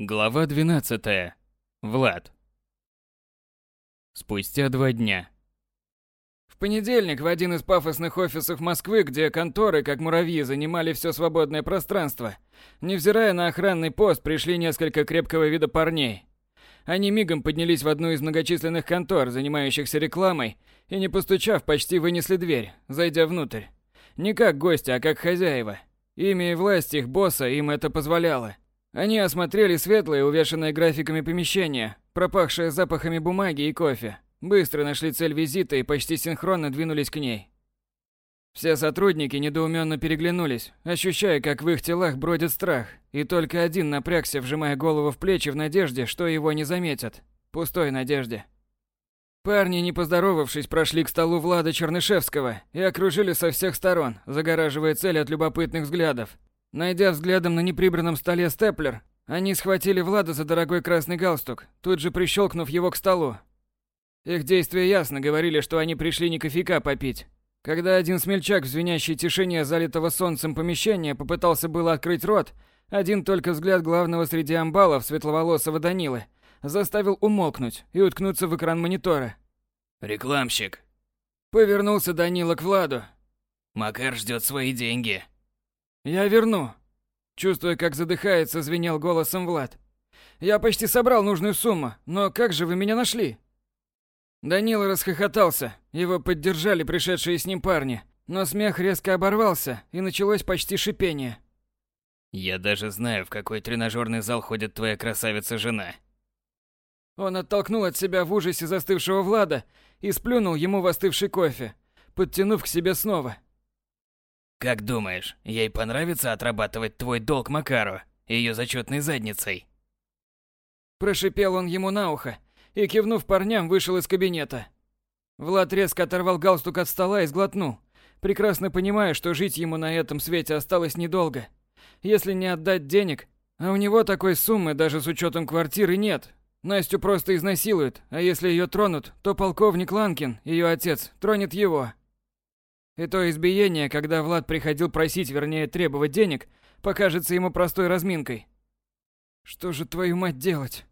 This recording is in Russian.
Глава 12. Влад. Спустя два дня. В понедельник в один из пафосных офисов Москвы, где конторы, как муравьи, занимали все свободное пространство, невзирая на охранный пост, пришли несколько крепкого вида парней. Они мигом поднялись в одну из многочисленных контор, занимающихся рекламой, и, не постучав, почти вынесли дверь, зайдя внутрь. Не как гости, а как хозяева. Имя и власть их босса им это позволяло. Они осмотрели светлое, увешанное графиками помещение, пропахшее запахами бумаги и кофе. Быстро нашли цель визита и почти синхронно двинулись к ней. Все сотрудники недоуменно переглянулись, ощущая, как в их телах бродит страх, и только один напрягся, вжимая голову в плечи в надежде, что его не заметят. Пустой надежде. Парни, не поздоровавшись, прошли к столу Влада Чернышевского и окружили со всех сторон, загораживая цель от любопытных взглядов. Найдя взглядом на неприбранном столе степлер, они схватили Влада за дорогой красный галстук, тут же прищелкнув его к столу. Их действия ясно говорили, что они пришли не кофейка попить. Когда один смельчак в звенящей тишине залитого солнцем помещения попытался было открыть рот, один только взгляд главного среди амбалов светловолосого Данилы заставил умолкнуть и уткнуться в экран монитора. «Рекламщик!» Повернулся Данила к Владу. «Макар ждет свои деньги!» «Я верну!» Чувствуя, как задыхается, звенел голосом Влад. «Я почти собрал нужную сумму, но как же вы меня нашли?» Данила расхохотался, его поддержали пришедшие с ним парни, но смех резко оборвался, и началось почти шипение. «Я даже знаю, в какой тренажерный зал ходит твоя красавица-жена». Он оттолкнул от себя в ужасе застывшего Влада и сплюнул ему в остывший кофе, подтянув к себе снова. Как думаешь, ей понравится отрабатывать твой долг Макару, ее зачетной задницей? Прошипел он ему на ухо и, кивнув парням, вышел из кабинета. Влад резко оторвал галстук от стола и сглотнул, прекрасно понимая, что жить ему на этом свете осталось недолго. Если не отдать денег, а у него такой суммы даже с учетом квартиры нет, Настю просто изнасилуют, а если ее тронут, то полковник Ланкин, ее отец, тронет его. И то избиение, когда Влад приходил просить, вернее требовать денег, покажется ему простой разминкой. Что же твою мать делать?